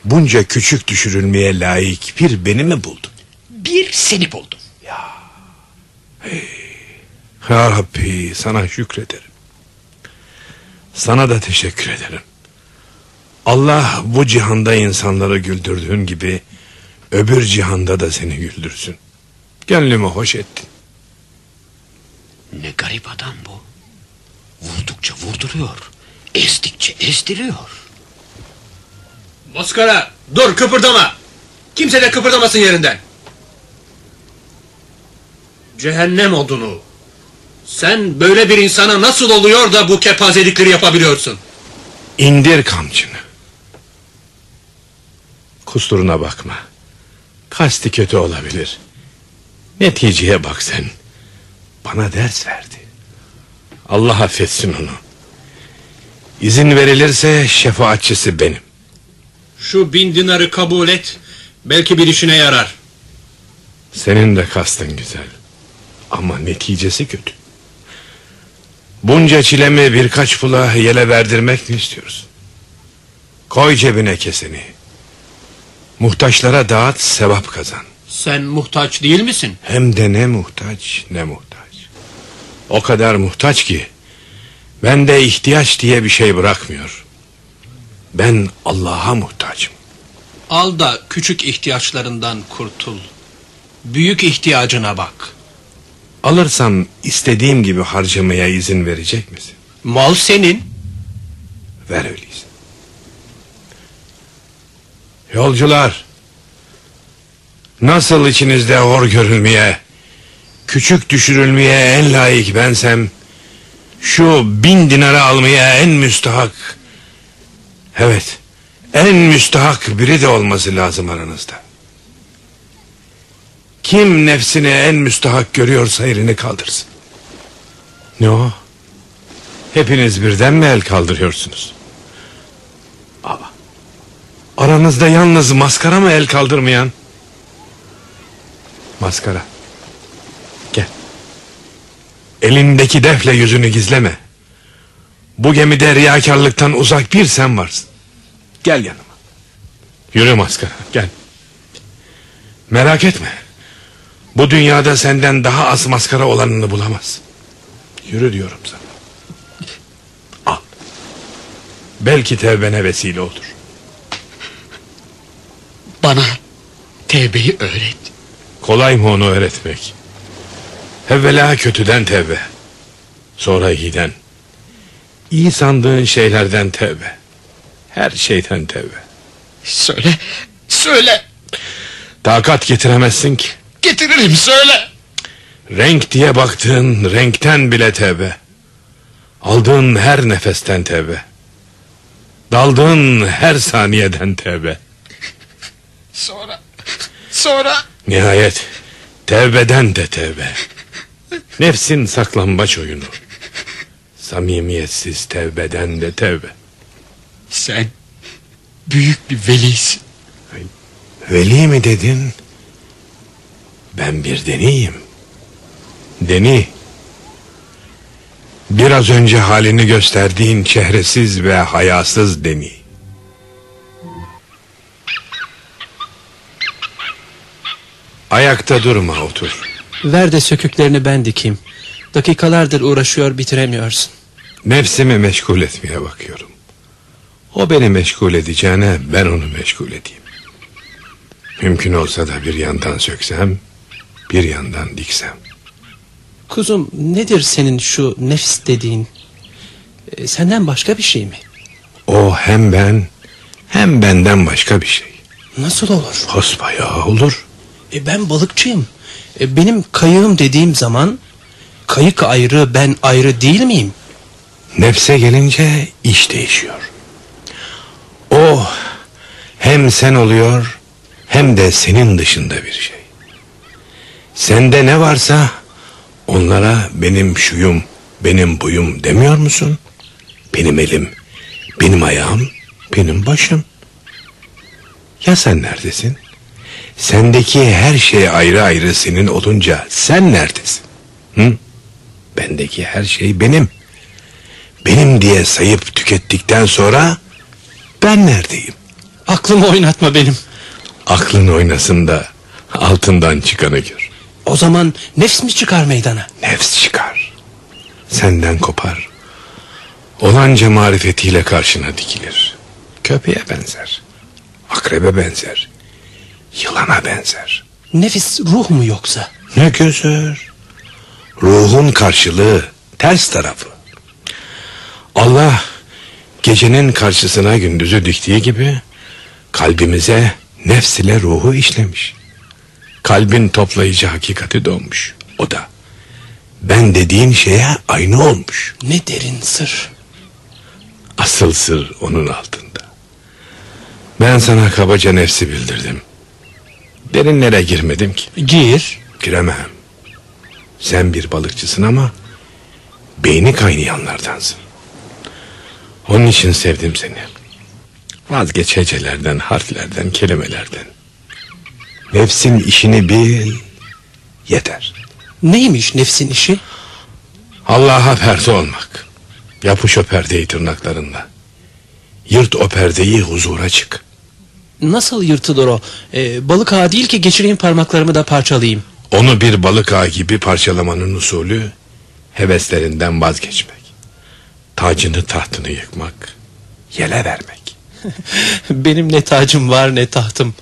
bunca küçük düşürülmeye layık bir beni mi buldun? Bir seni buldum. Ya Rabbi sana şükrederim. Sana da teşekkür ederim. Allah bu cihanda insanları güldürdüğün gibi öbür cihanda da seni güldürsün. Gönlümü hoş ettin. Ne garip adam bu. Vurdukça vurduruyor. Ezdikçe ezdiriyor. Maskara dur kıpırdama. Kimse de kıpırdamasın yerinden. Cehennem odunu. Sen böyle bir insana nasıl oluyor da bu kepazelikleri yapabiliyorsun? İndir kamçını. Kusturuna bakma. Kasti kötü olabilir. Neticeye bak sen. Bana ders verdi. Allah affetsin onu. İzin verilirse şefaatçisi benim. Şu bin dinarı kabul et. Belki bir işine yarar. Senin de kastın güzel. Ama neticesi kötü. Bunca çilemi birkaç pula yele verdirmek mi istiyorsun? Koy cebine keseni. Muhtaçlara dağıt sevap kazan. Sen muhtaç değil misin? Hem de ne muhtaç ne muhtaç. O kadar muhtaç ki bende ihtiyaç diye bir şey bırakmıyor. Ben Allah'a muhtacım. Al da küçük ihtiyaçlarından kurtul. Büyük ihtiyacına bak. Alırsam istediğim gibi harcamaya izin verecek misin? Mal senin. Ver öyleyse. Yolcular. Nasıl içinizde hor görülmeye, küçük düşürülmeye en layık bensem, şu bin dinara almaya en müstahak, evet, en müstahak biri de olması lazım aranızda. Kim nefsini en müstahak görüyorsa elini kaldırsın. Ne o? Hepiniz birden mi el kaldırıyorsunuz? Aa, aranızda yalnız maskara mı el kaldırmayan? Maskara. Elindeki defle yüzünü gizleme. Bu gemide riyakarlıktan uzak bir sen varsın. Gel yanıma. Yürü maskara gel. Merak etme. Bu dünyada senden daha az maskara olanını bulamaz. Yürü diyorum sana. Al. Belki tevbene vesile olur. Bana tevbeyi öğret. Kolay mı onu öğretmek? Evvela kötüden tevbe. Sonra iyiden. İyi sandığın şeylerden tevbe. Her şeyden tevbe. Söyle, söyle. Takat getiremezsin ki. Getiririm söyle. Renk diye baktığın renkten bile tevbe. Aldığın her nefesten tevbe. Daldığın her saniyeden tevbe. Sonra, sonra. Nihayet tevbeden de tevbe. Nefsin saklambaç oyunu. Samimiyetsiz tevbeden de tevbe. Sen büyük bir velisin. Veli mi dedin? Ben bir deniyim. Deni. Biraz önce halini gösterdiğin çehresiz ve hayasız deni. Ayakta durma otur. Ver de söküklerini ben dikeyim. Dakikalardır uğraşıyor bitiremiyorsun. Nefsimi meşgul etmeye bakıyorum. O beni meşgul edeceğine ben onu meşgul edeyim. Mümkün olsa da bir yandan söksem, bir yandan diksem. Kuzum nedir senin şu nefs dediğin? E, senden başka bir şey mi? O hem ben, hem benden başka bir şey. Nasıl olur? Hasbayağı olur. E, ben balıkçıyım. E, benim kayığım dediğim zaman kayık ayrı ben ayrı değil miyim? Nefse gelince iş değişiyor. O hem sen oluyor hem de senin dışında bir şey. Sende ne varsa onlara benim şuyum, benim boyum demiyor musun? Benim elim, benim ayağım, benim başım. Ya sen neredesin? Sendeki her şey ayrı ayrı senin olunca sen neredesin? Hı? Bendeki her şey benim. Benim diye sayıp tükettikten sonra ben neredeyim? Aklımı oynatma benim. Aklın oynasın da altından çıkanı gör. O zaman nefs mi çıkar meydana? Nefs çıkar. Senden kopar. Olanca marifetiyle karşına dikilir. Köpeğe benzer. Akrebe benzer. Yılana benzer. Nefis ruh mu yoksa? Ne güzel. Ruhun karşılığı ters tarafı. Allah gecenin karşısına gündüzü diktiği gibi kalbimize nefs ile ruhu işlemiş. Kalbin toplayıcı hakikati doğmuş. O da ben dediğin şeye aynı olmuş. Ne derin sır. Asıl sır onun altında. Ben sana kabaca nefsi bildirdim. Derinlere girmedim ki. Gir. Giremem. Sen bir balıkçısın ama beyni kaynayanlardansın. Onun için sevdim seni. Vazgeç hecelerden, harflerden, kelimelerden. Nefsin işini bil, yeter. Neymiş nefsin işi? Allah'a perde olmak. Yapış o perdeyi tırnaklarınla. Yırt o perdeyi huzura çık. Nasıl yırtılır o? Ee, balık ağı değil ki geçireyim parmaklarımı da parçalayayım. Onu bir balık ağı gibi parçalamanın usulü heveslerinden vazgeçmek. Tacını tahtını yıkmak, yele vermek. [LAUGHS] Benim ne tacım var ne tahtım.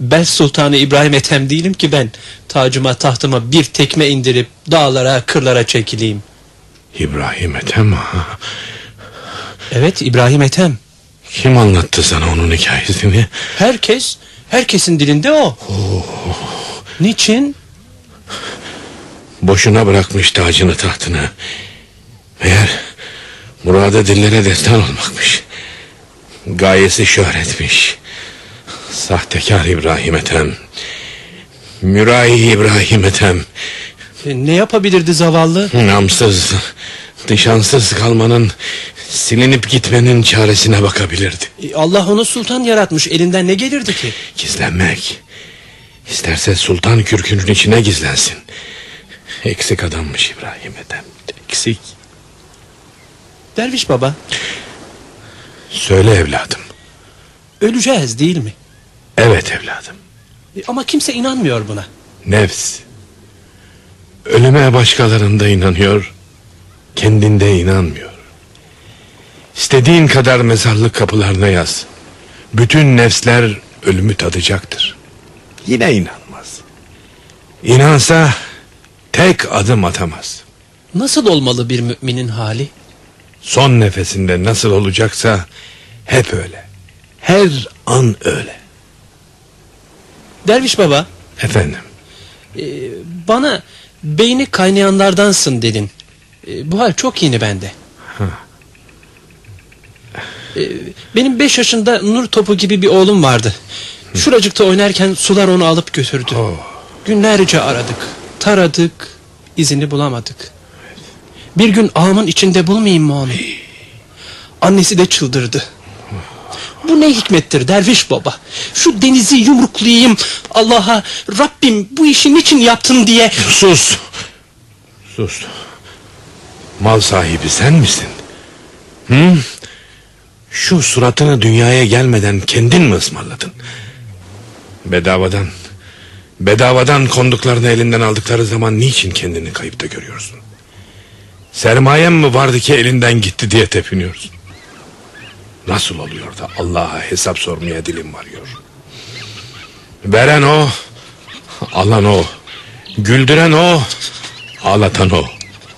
Ben Sultanı İbrahim Ethem değilim ki ben. Tacıma tahtıma bir tekme indirip dağlara kırlara çekileyim. İbrahim Ethem ha. Evet İbrahim Ethem. Kim anlattı sana onun hikayesini? Herkes, herkesin dilinde o. Niçin? Boşuna bırakmış tacını tahtını. Meğer muradı dillere destan olmakmış. Gayesi şöhretmiş. Sahtekar İbrahim Ethem. Mürahi İbrahim Ethem. E, ne yapabilirdi zavallı? Namsız, nişansız kalmanın, silinip gitmenin çaresine bakabilirdi. E, Allah onu sultan yaratmış. Elinden ne gelirdi ki? Gizlenmek. İsterse sultan kürkünün içine gizlensin. Eksik adammış İbrahim Ethem. Eksik. Derviş baba, Söyle evladım. öleceğiz değil mi? Evet evladım. E, ama kimse inanmıyor buna. Nefs. Ölüme başkalarında inanıyor. Kendinde inanmıyor. İstediğin kadar mezarlık kapılarına yaz. Bütün nefsler ölümü tadacaktır. Yine inanmaz. İnansa tek adım atamaz. Nasıl olmalı bir müminin hali? Son nefesinde nasıl olacaksa hep öyle. Her an öyle. Derviş baba, Efendim. e, bana beyni kaynayanlardansın dedin. E, bu hal çok yeni bende. E, benim beş yaşında nur topu gibi bir oğlum vardı. Şuracıkta oynarken sular onu alıp götürdü. Günlerce aradık, taradık, izini bulamadık. Bir gün ağamın içinde bulmayayım mı onu? Annesi de çıldırdı. Bu ne hikmettir derviş baba? Şu denizi yumruklayayım Allah'a Rabbim bu işi niçin yaptın diye. Sus. Sus. Mal sahibi sen misin? Hı? Şu suratını dünyaya gelmeden kendin mi ısmarladın? Bedavadan. Bedavadan konduklarını elinden aldıkları zaman niçin kendini kayıpta görüyorsun? Sermayem mi vardı ki elinden gitti diye tepiniyorsun? Nasıl oluyor da Allah'a hesap sormaya dilim varıyor? Veren o, alan o, güldüren o, ağlatan o.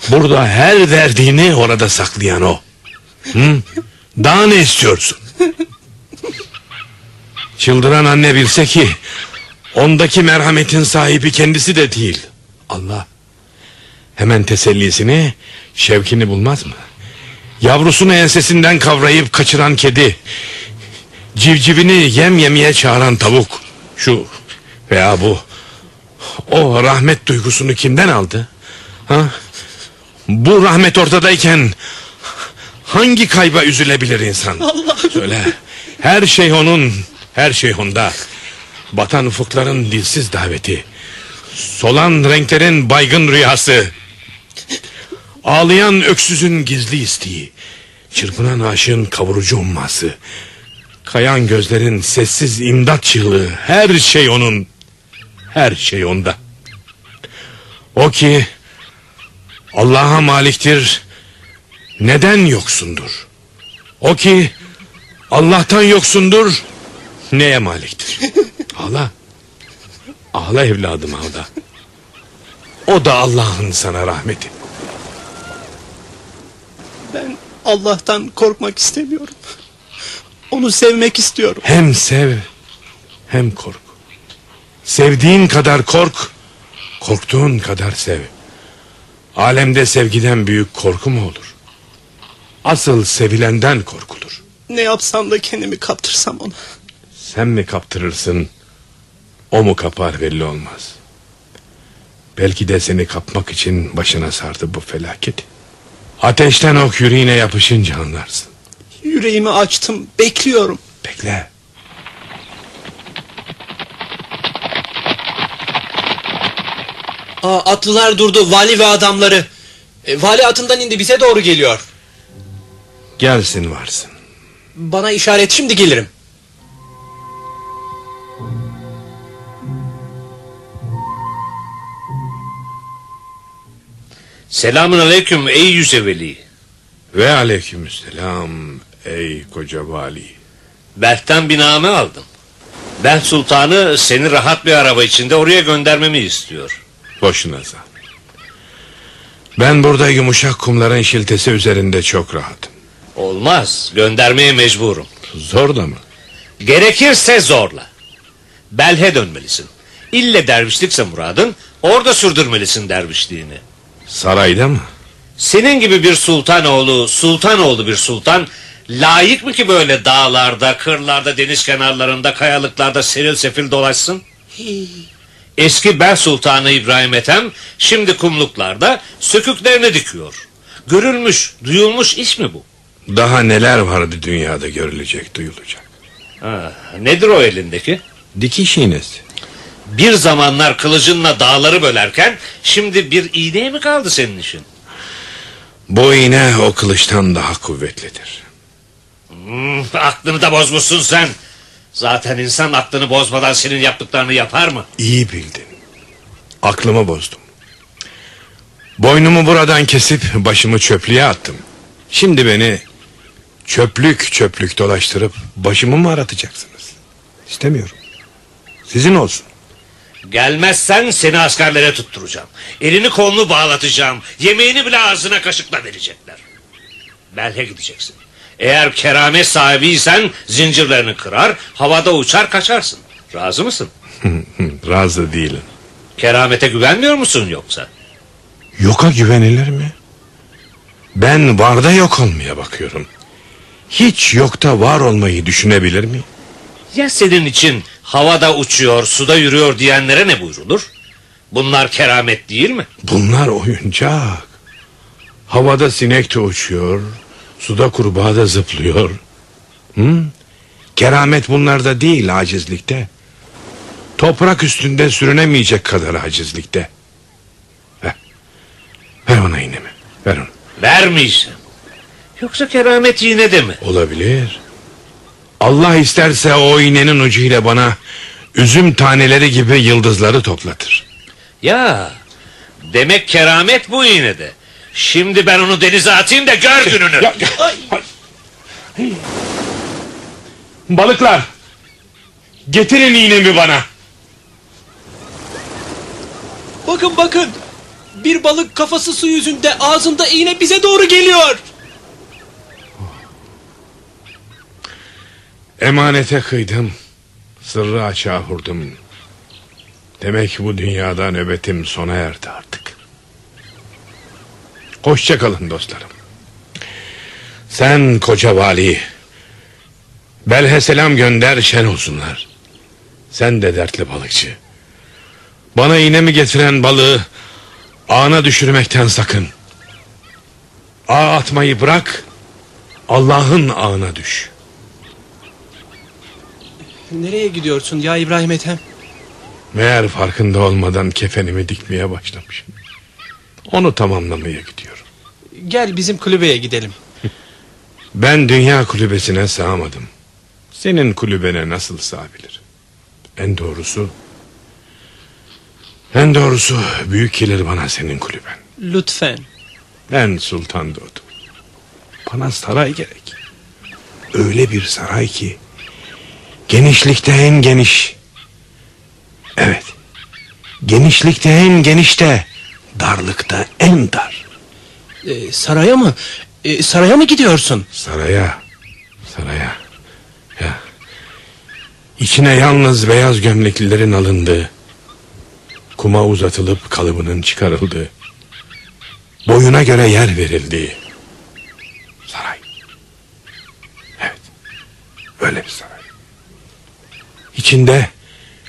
Burada her verdiğini orada saklayan o. Hı? Daha ne istiyorsun? Çıldıran anne bilse ki ondaki merhametin sahibi kendisi de değil. Allah. Hemen tesellisini, şevkini bulmaz mı? Yavrusunu ensesinden kavrayıp kaçıran kedi. Civcivini yem yemeye çağıran tavuk. Şu veya bu. O rahmet duygusunu kimden aldı? Ha? Bu rahmet ortadayken hangi kayba üzülebilir insan? Allah'ım. Söyle. Her şey onun, her şey onda. Batan ufukların dilsiz daveti. Solan renklerin baygın rüyası. Ağlayan öksüzün gizli isteği. Çırpınan aşığın kavurucu umması. Kayan gözlerin sessiz imdat çığlığı. Her şey onun. Her şey onda. O ki Allah'a maliktir. Neden yoksundur? O ki Allah'tan yoksundur. Neye maliktir? [LAUGHS] Ağla. Ağla evladım ağla. O da Allah'ın sana rahmeti. Ben Allah'tan korkmak istemiyorum. Onu sevmek istiyorum. Hem sev hem kork. Sevdiğin kadar kork, korktuğun kadar sev. Alemde sevgiden büyük korku mu olur? Asıl sevilenden korkulur. Ne yapsam da kendimi kaptırsam ona. Sen mi kaptırırsın, o mu kapar belli olmaz. Belki de seni kapmak için başına sardı bu felaket. Ateşten ok yüreğine yapışınca anlarsın. Yüreğimi açtım, bekliyorum. Bekle. Aa, atlılar durdu, vali ve adamları. E, vali atından indi, bize doğru geliyor. Gelsin varsın. Bana işaret şimdi gelirim. Selamun aleyküm ey Yüzeveli. Ve aleykümselam ey koca vali. Berk'ten bir name aldım. Berk Sultanı seni rahat bir araba içinde oraya göndermemi istiyor. Boşuna zahmet. Ben burada yumuşak kumların şiltesi üzerinde çok rahatım. Olmaz göndermeye mecburum. Zor da mı? Gerekirse zorla. Belhe dönmelisin. İlle dervişlikse muradın orada sürdürmelisin dervişliğini. Sarayda mı? Senin gibi bir sultanoğlu, sultanoğlu bir sultan layık mı ki böyle dağlarda, kırlarda, deniz kenarlarında, kayalıklarda seril sefil dolaşsın? Eski Bel Sultanı İbrahim Ethem şimdi kumluklarda söküklerini dikiyor. Görülmüş, duyulmuş iş mi bu? Daha neler vardı dünyada görülecek, duyulacak. Ha, nedir o elindeki? Dikiş iğnesi. Bir zamanlar kılıcınla dağları bölerken şimdi bir iğneye mi kaldı senin işin? Bu iğne o kılıçtan daha kuvvetlidir. Hmm, aklını da bozmuşsun sen. Zaten insan aklını bozmadan senin yaptıklarını yapar mı? İyi bildin. Aklımı bozdum. Boynumu buradan kesip başımı çöplüğe attım. Şimdi beni çöplük çöplük dolaştırıp başımı mı aratacaksınız? İstemiyorum. Sizin olsun. Gelmezsen seni askerlere tutturacağım. Elini kolunu bağlatacağım. Yemeğini bile ağzına kaşıkla verecekler. Belhe gideceksin. Eğer keramet sahibiysen zincirlerini kırar, havada uçar kaçarsın. Razı mısın? [LAUGHS] Razı değilim. Keramete güvenmiyor musun yoksa? Yoka güvenilir mi? Ben varda yok olmaya bakıyorum. Hiç yokta var olmayı düşünebilir mi? Ya senin için havada uçuyor, suda yürüyor diyenlere ne buyrulur? Bunlar keramet değil mi? Bunlar oyuncak. Havada sinek de uçuyor, suda kurbağa da zıplıyor. Hı? Keramet bunlarda değil acizlikte. Toprak üstünde sürünemeyecek kadar acizlikte. Ver, ver ona iğnemi, ver onu. Vermeyeceğim. Yoksa keramet yine de mi? Olabilir. Allah isterse o iğnenin ucuyla bana üzüm taneleri gibi yıldızları toplatır. Ya demek keramet bu yine de. Şimdi ben onu denize atayım da gör gününü. Balıklar getirin iğnemi bana. Bakın bakın. Bir balık kafası su yüzünde ağzında iğne bize doğru geliyor. Emanete kıydım. Sırrı açığa vurdum. Demek bu dünyada nöbetim sona erdi artık. Hoşça kalın dostlarım. Sen koca vali. Belhe selam gönder şen olsunlar. Sen de dertli balıkçı. Bana iğnemi getiren balığı ağına düşürmekten sakın. Ağ atmayı bırak. Allah'ın ağına düş. Nereye gidiyorsun ya İbrahim Ethem? Meğer farkında olmadan kefenimi dikmeye başlamışım. Onu tamamlamaya gidiyorum. Gel bizim kulübeye gidelim. [LAUGHS] Ben dünya kulübesine sığamadım. Senin kulübene nasıl sığabilir? En doğrusu... En doğrusu büyük gelir bana senin kulüben. Lütfen. Ben sultan doğdum. Bana saray gerek. Öyle bir saray ki... Genişlikte en geniş. Evet. Genişlikte en genişte. Darlıkta en dar. Ee, saraya mı? Ee, saraya mı gidiyorsun? Saraya. Saraya. Ya. İçine yalnız beyaz gömleklilerin alındığı. Kuma uzatılıp kalıbının çıkarıldığı. Boyuna göre yer verildiği. Saray. Evet. Öyle bir saray. İçinde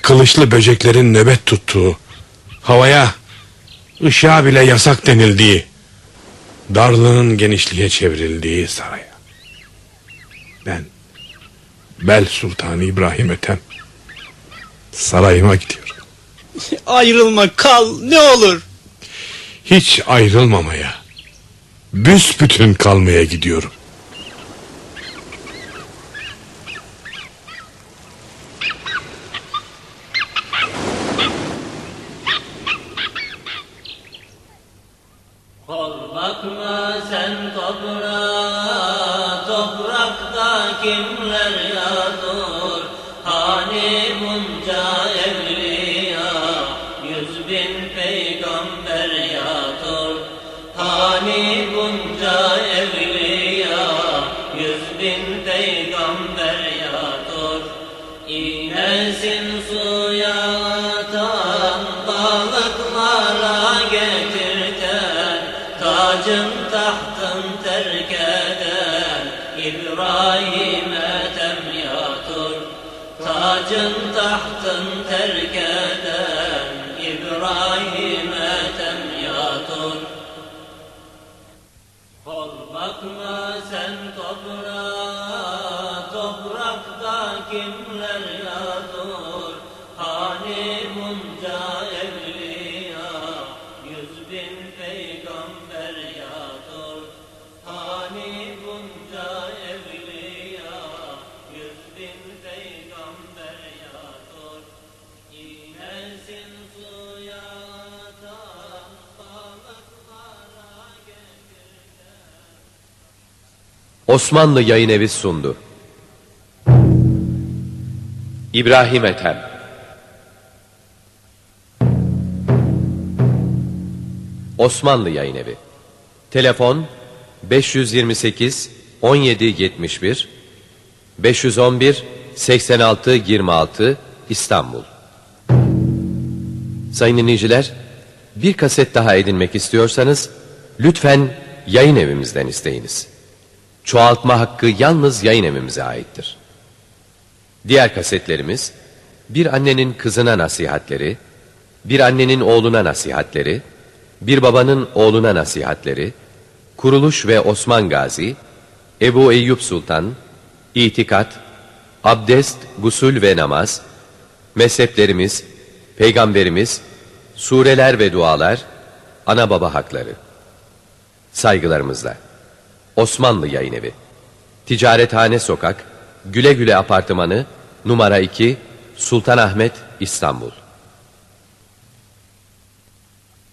kılıçlı böceklerin nöbet tuttuğu, havaya, ışığa bile yasak denildiği, darlığın genişliğe çevrildiği saraya. Ben, Bel Sultanı İbrahim Ethem, sarayıma gidiyorum. [LAUGHS] Ayrılma kal ne olur. Hiç ayrılmamaya, büsbütün kalmaya gidiyorum. Eden, İbrahim Ethem yatır. Tacın tahtın terk eden, İbrahim Ethem Osmanlı Yayın Evi sundu. İbrahim Ethem Osmanlı Yayın Evi Telefon 528 1771 511 86 26 İstanbul Sayın dinleyiciler bir kaset daha edinmek istiyorsanız lütfen yayın evimizden isteyiniz. Çoğaltma hakkı yalnız yayın evimize aittir. Diğer kasetlerimiz bir annenin kızına nasihatleri, bir annenin oğluna nasihatleri, bir babanın oğluna nasihatleri, Kuruluş ve Osman Gazi, Ebu Eyyub Sultan, İtikat, Abdest, Gusül ve Namaz, Mezheplerimiz, Peygamberimiz, Sureler ve Dualar, Ana Baba Hakları. Saygılarımızla. Osmanlı Yayın Evi. Ticarethane Sokak, Güle Güle Apartmanı, numara 2, Sultanahmet, İstanbul.